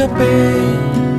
个背。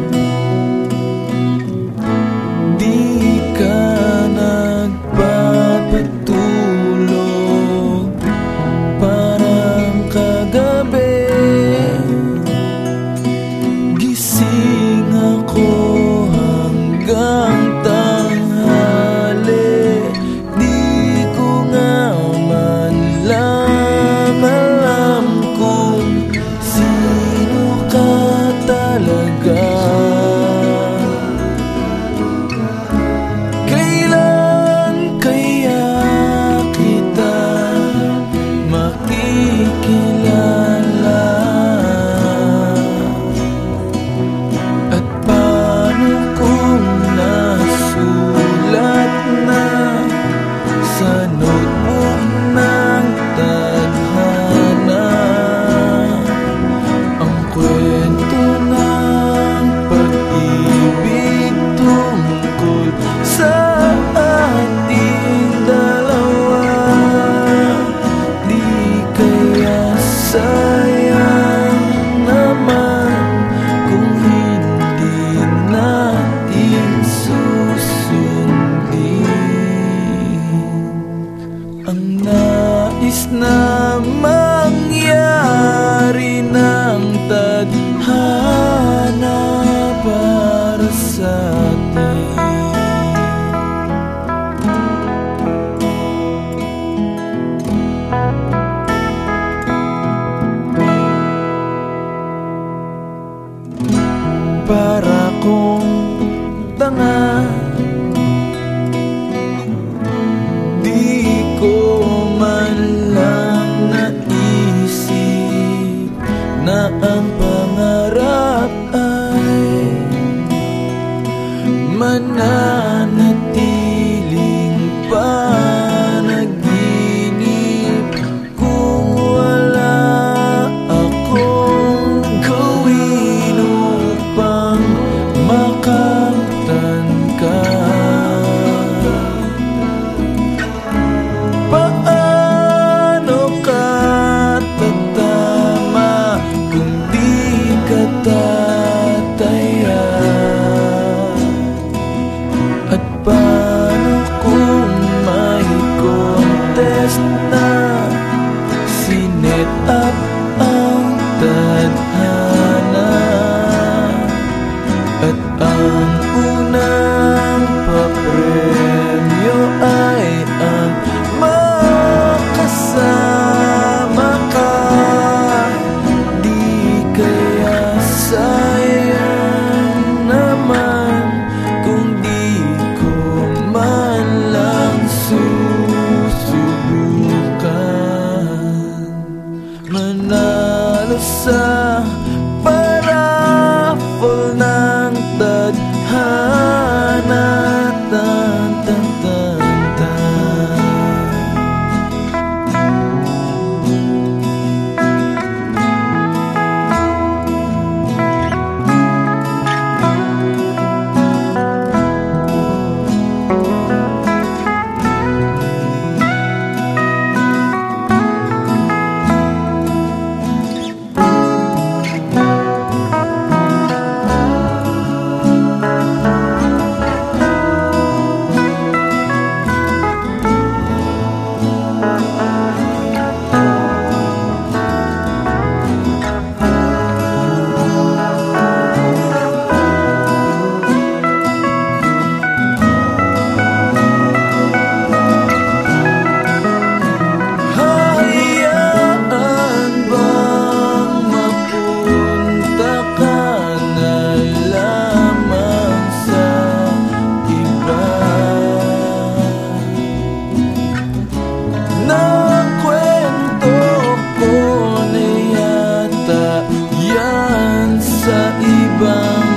Ibang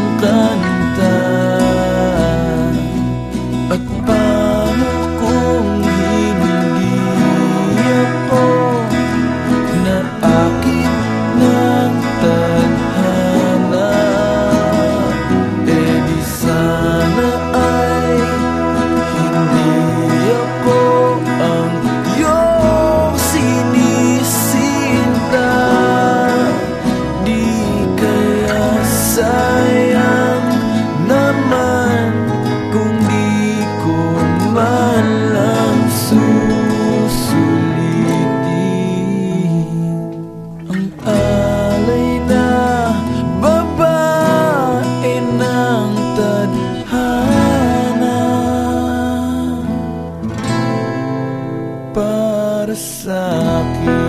Sapi.